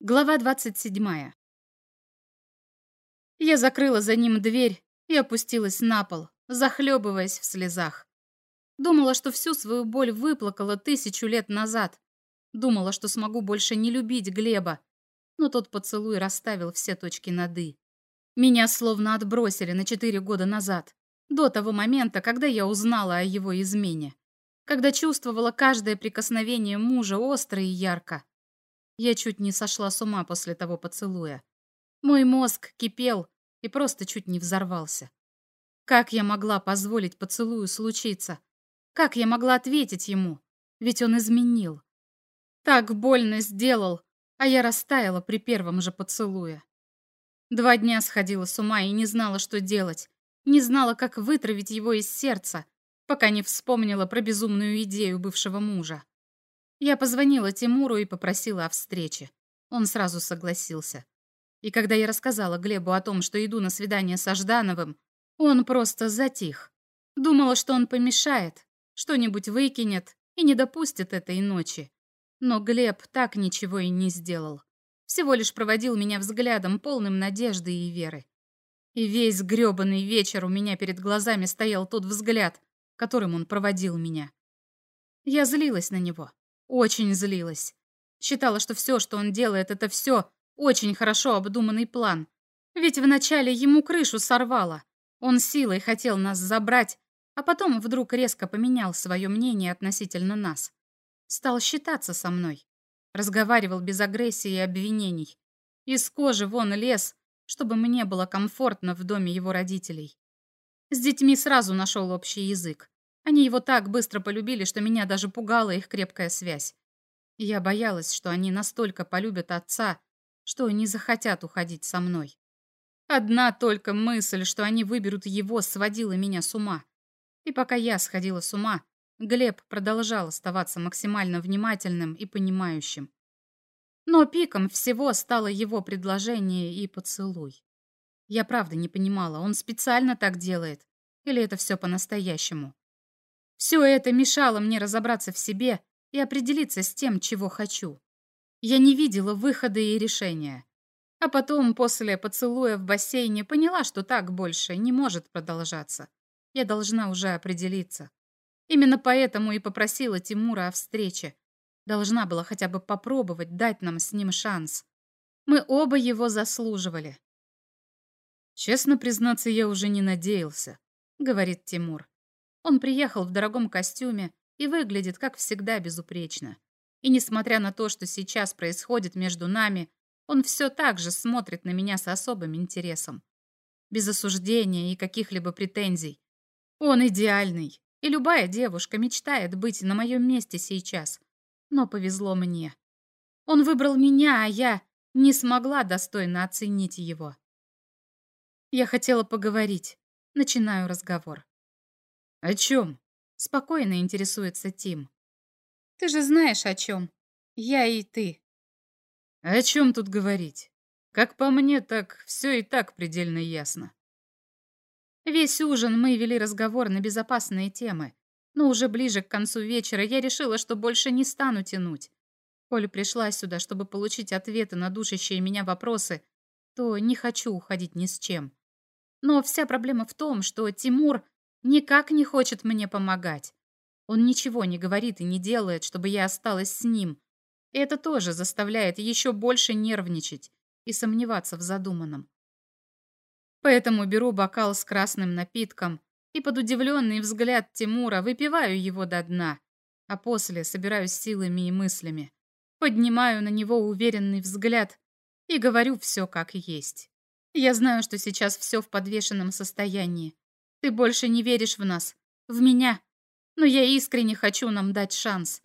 Глава 27. Я закрыла за ним дверь и опустилась на пол, захлебываясь в слезах. Думала, что всю свою боль выплакала тысячу лет назад. Думала, что смогу больше не любить Глеба. Но тот поцелуй расставил все точки над «и». Меня словно отбросили на четыре года назад, до того момента, когда я узнала о его измене. Когда чувствовала каждое прикосновение мужа остро и ярко. Я чуть не сошла с ума после того поцелуя. Мой мозг кипел и просто чуть не взорвался. Как я могла позволить поцелую случиться? Как я могла ответить ему? Ведь он изменил. Так больно сделал, а я растаяла при первом же поцелуе. Два дня сходила с ума и не знала, что делать. Не знала, как вытравить его из сердца, пока не вспомнила про безумную идею бывшего мужа. Я позвонила Тимуру и попросила о встрече. Он сразу согласился. И когда я рассказала Глебу о том, что иду на свидание со Ждановым, он просто затих. Думала, что он помешает, что-нибудь выкинет и не допустит этой ночи. Но Глеб так ничего и не сделал. Всего лишь проводил меня взглядом, полным надежды и веры. И весь грёбаный вечер у меня перед глазами стоял тот взгляд, которым он проводил меня. Я злилась на него. Очень злилась. Считала, что все, что он делает, это все очень хорошо обдуманный план. Ведь вначале ему крышу сорвало. Он силой хотел нас забрать, а потом вдруг резко поменял свое мнение относительно нас. Стал считаться со мной. Разговаривал без агрессии и обвинений. Из кожи вон лез, чтобы мне было комфортно в доме его родителей. С детьми сразу нашел общий язык. Они его так быстро полюбили, что меня даже пугала их крепкая связь. Я боялась, что они настолько полюбят отца, что не захотят уходить со мной. Одна только мысль, что они выберут его, сводила меня с ума. И пока я сходила с ума, Глеб продолжал оставаться максимально внимательным и понимающим. Но пиком всего стало его предложение и поцелуй. Я правда не понимала, он специально так делает или это все по-настоящему. Все это мешало мне разобраться в себе и определиться с тем, чего хочу. Я не видела выхода и решения. А потом, после поцелуя в бассейне, поняла, что так больше не может продолжаться. Я должна уже определиться. Именно поэтому и попросила Тимура о встрече. Должна была хотя бы попробовать дать нам с ним шанс. Мы оба его заслуживали. «Честно признаться, я уже не надеялся», — говорит Тимур. Он приехал в дорогом костюме и выглядит, как всегда, безупречно. И несмотря на то, что сейчас происходит между нами, он все так же смотрит на меня с особым интересом. Без осуждения и каких-либо претензий. Он идеальный, и любая девушка мечтает быть на моем месте сейчас. Но повезло мне. Он выбрал меня, а я не смогла достойно оценить его. Я хотела поговорить. Начинаю разговор. «О чем?» — спокойно интересуется Тим. «Ты же знаешь, о чем. Я и ты». «О чем тут говорить? Как по мне, так все и так предельно ясно». Весь ужин мы вели разговор на безопасные темы, но уже ближе к концу вечера я решила, что больше не стану тянуть. Коль пришла сюда, чтобы получить ответы на душащие меня вопросы, то не хочу уходить ни с чем. Но вся проблема в том, что Тимур никак не хочет мне помогать. Он ничего не говорит и не делает, чтобы я осталась с ним. Это тоже заставляет еще больше нервничать и сомневаться в задуманном. Поэтому беру бокал с красным напитком и под удивленный взгляд Тимура выпиваю его до дна, а после собираюсь силами и мыслями, поднимаю на него уверенный взгляд и говорю все как есть. Я знаю, что сейчас все в подвешенном состоянии, ты больше не веришь в нас, в меня. Но я искренне хочу нам дать шанс.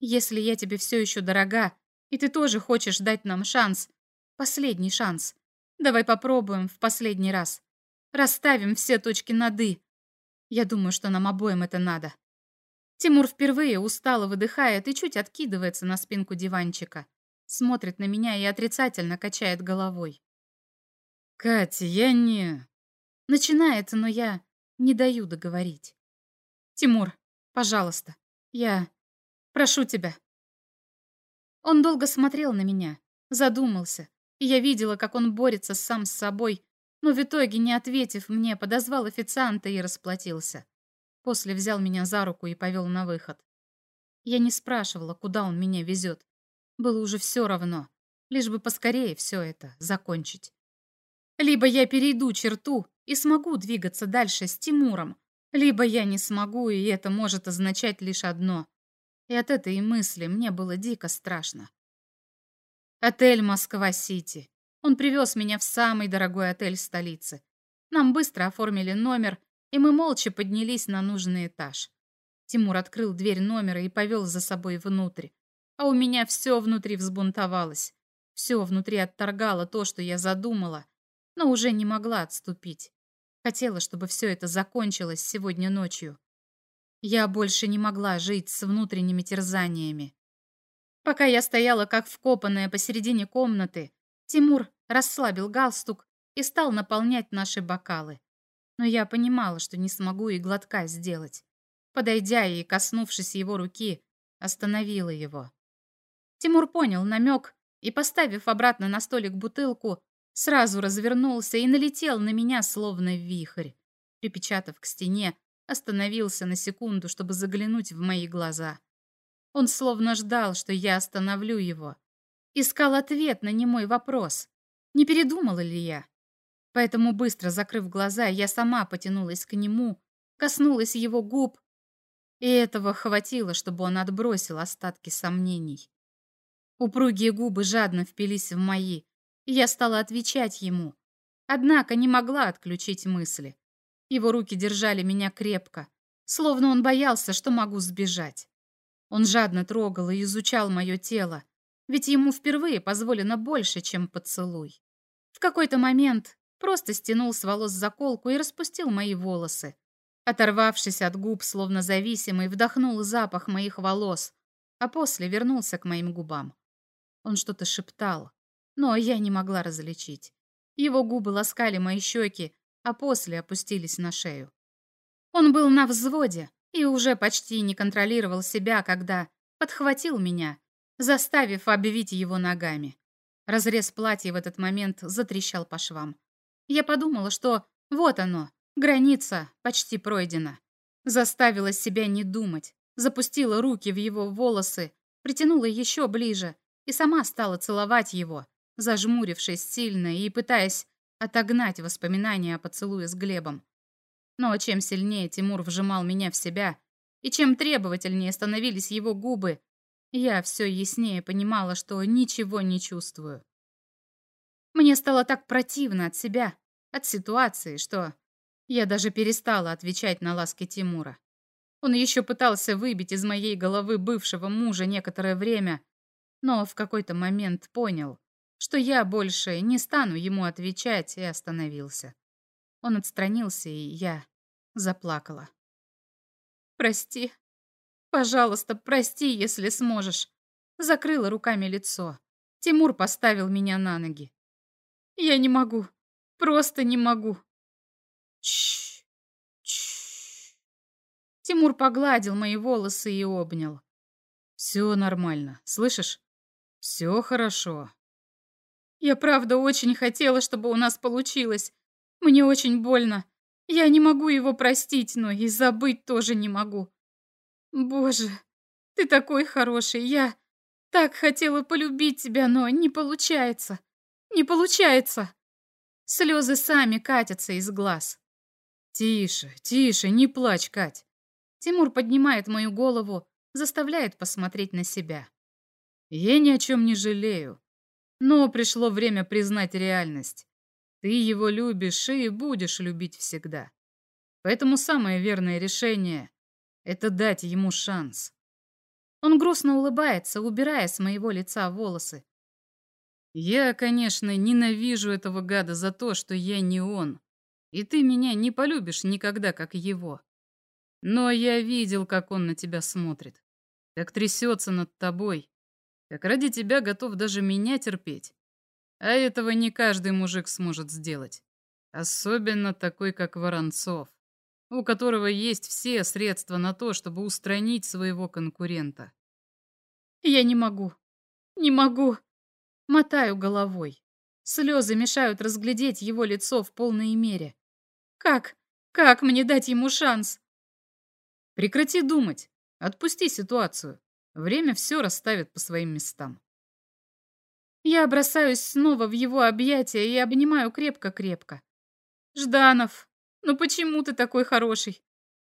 Если я тебе все еще дорога, и ты тоже хочешь дать нам шанс, последний шанс, давай попробуем в последний раз. Расставим все точки над «и». Я думаю, что нам обоим это надо. Тимур впервые устало выдыхает и чуть откидывается на спинку диванчика. Смотрит на меня и отрицательно качает головой. «Катя, я не...» Начинается, но я не даю договорить. «Тимур, пожалуйста, я прошу тебя». Он долго смотрел на меня, Задумался, и я видела, как он борется сам с собой, но в итоге, не ответив мне, подозвал официанта и расплатился. После взял меня за руку и повел на выход. Я не спрашивала, куда он меня везет. Было уже все равно, лишь бы поскорее все это закончить. Либо я перейду черту и смогу двигаться дальше с Тимуром, либо я не смогу, и это может означать лишь одно. И от этой мысли мне было дико страшно. Отель «Москва-Сити». Он привез меня в самый дорогой отель столицы. Нам быстро оформили номер, и мы молча поднялись на нужный этаж. Тимур открыл дверь номера и повел за собой внутрь. А у меня все внутри взбунтовалось. Все внутри отторгало то, что я задумала, но уже не могла отступить. Хотела, чтобы все это закончилось сегодня ночью. Я больше не могла жить с внутренними терзаниями. Пока я стояла как вкопанная посередине комнаты, Тимур расслабил галстук и стал наполнять наши бокалы. Но я понимала, что не смогу и глотка сделать. Подойдя и коснувшись его руки, остановила его. Тимур понял намек и, поставив обратно на столик бутылку, сразу развернулся и налетел на меня, словно вихрь. Припечатав к стене, остановился на секунду, чтобы заглянуть в мои глаза. Он словно ждал, что я остановлю его. Искал ответ на немой вопрос. Не передумала ли я? Поэтому, быстро закрыв глаза, я сама потянулась к нему, коснулась его губ, и этого хватило, чтобы он отбросил остатки сомнений. Упругие губы жадно впились в мои, я стала отвечать ему. Однако не могла отключить мысли. Его руки держали меня крепко, словно он боялся, что могу сбежать. Он жадно трогал и изучал мое тело, ведь ему впервые позволено больше, чем поцелуй. В какой-то момент просто стянул с волос заколку и распустил мои волосы. Оторвавшись от губ, словно зависимый, вдохнул запах моих волос, а после вернулся к моим губам. Он что-то шептал, но я не могла различить. Его губы ласкали мои щеки, а после опустились на шею. Он был на взводе и уже почти не контролировал себя, когда подхватил меня, заставив обвить его ногами. Разрез платья в этот момент затрещал по швам. Я подумала, что вот оно, граница почти пройдена. Заставила себя не думать, запустила руки в его волосы, притянула еще ближе и сама стала целовать его, зажмурившись сильно и пытаясь отогнать воспоминания о поцелуе с Глебом. Но чем сильнее Тимур вжимал меня в себя, и чем требовательнее становились его губы, я все яснее понимала, что ничего не чувствую. Мне стало так противно от себя, от ситуации, что я даже перестала отвечать на ласки Тимура. Он еще пытался выбить из моей головы бывшего мужа некоторое время, но в какой-то момент понял, что я больше не стану ему отвечать, и остановился. Он отстранился, и я заплакала. «Прости. Пожалуйста, прости, если сможешь». Закрыла руками лицо. Тимур поставил меня на ноги. «Я не могу. Просто не могу». Чш. Тимур погладил мои волосы и обнял. «Все нормально, слышишь? Все хорошо. Я правда очень хотела, чтобы у нас получилось. Мне очень больно. Я не могу его простить, но и забыть тоже не могу. Боже, ты такой хороший. Я так хотела полюбить тебя, но не получается. Не получается. Слезы сами катятся из глаз. Тише, тише, не плачь, Кать. Тимур поднимает мою голову, заставляет посмотреть на себя. Я ни о чем не жалею. Но пришло время признать реальность. Ты его любишь и будешь любить всегда. Поэтому самое верное решение — это дать ему шанс. Он грустно улыбается, убирая с моего лица волосы. Я, конечно, ненавижу этого гада за то, что я не он. И ты меня не полюбишь никогда, как его. Но я видел, как он на тебя смотрит. Как трясется над тобой как ради тебя готов даже меня терпеть. А этого не каждый мужик сможет сделать. Особенно такой, как Воронцов, у которого есть все средства на то, чтобы устранить своего конкурента. Я не могу. Не могу. Мотаю головой. Слезы мешают разглядеть его лицо в полной мере. Как? Как мне дать ему шанс? Прекрати думать. Отпусти ситуацию. Время все расставит по своим местам. Я бросаюсь снова в его объятия и обнимаю крепко-крепко. Жданов, ну почему ты такой хороший?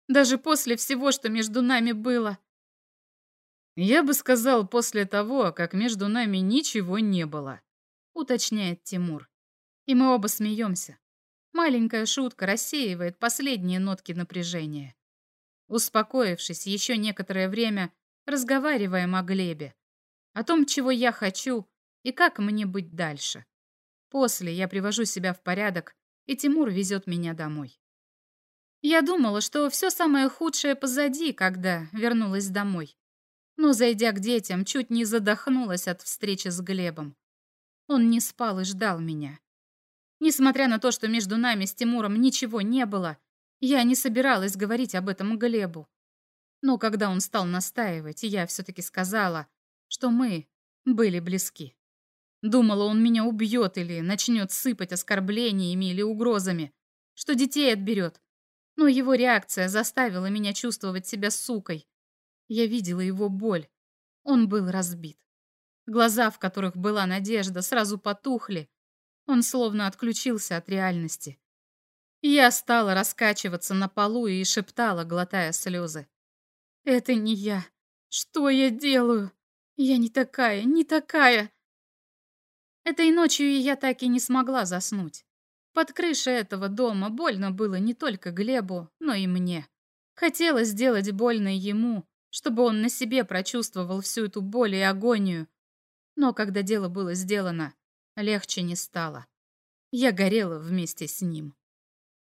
Даже после всего, что между нами было. Я бы сказал, после того, как между нами ничего не было, уточняет Тимур. И мы оба смеемся. Маленькая шутка рассеивает последние нотки напряжения. Успокоившись еще некоторое время, разговариваем о Глебе, о том, чего я хочу и как мне быть дальше. После я привожу себя в порядок, и Тимур везет меня домой. Я думала, что все самое худшее позади, когда вернулась домой. Но, зайдя к детям, чуть не задохнулась от встречи с Глебом. Он не спал и ждал меня. Несмотря на то, что между нами с Тимуром ничего не было, я не собиралась говорить об этом Глебу. Но когда он стал настаивать, я все-таки сказала, что мы были близки. Думала, он меня убьет или начнет сыпать оскорблениями или угрозами, что детей отберет. Но его реакция заставила меня чувствовать себя сукой. Я видела его боль. Он был разбит. Глаза, в которых была надежда, сразу потухли. Он словно отключился от реальности. Я стала раскачиваться на полу и шептала, глотая слезы. «Это не я. Что я делаю? Я не такая, не такая!» Этой ночью я так и не смогла заснуть. Под крышей этого дома больно было не только Глебу, но и мне. Хотела сделать больно ему, чтобы он на себе прочувствовал всю эту боль и агонию. Но когда дело было сделано, легче не стало. Я горела вместе с ним.